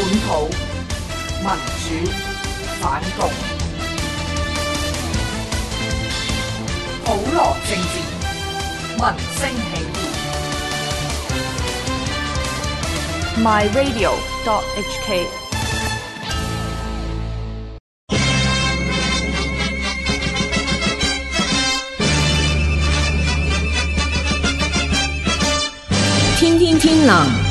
本土民主反共，普罗政治，民生起义 My Radio .dot H K。天天天蓝。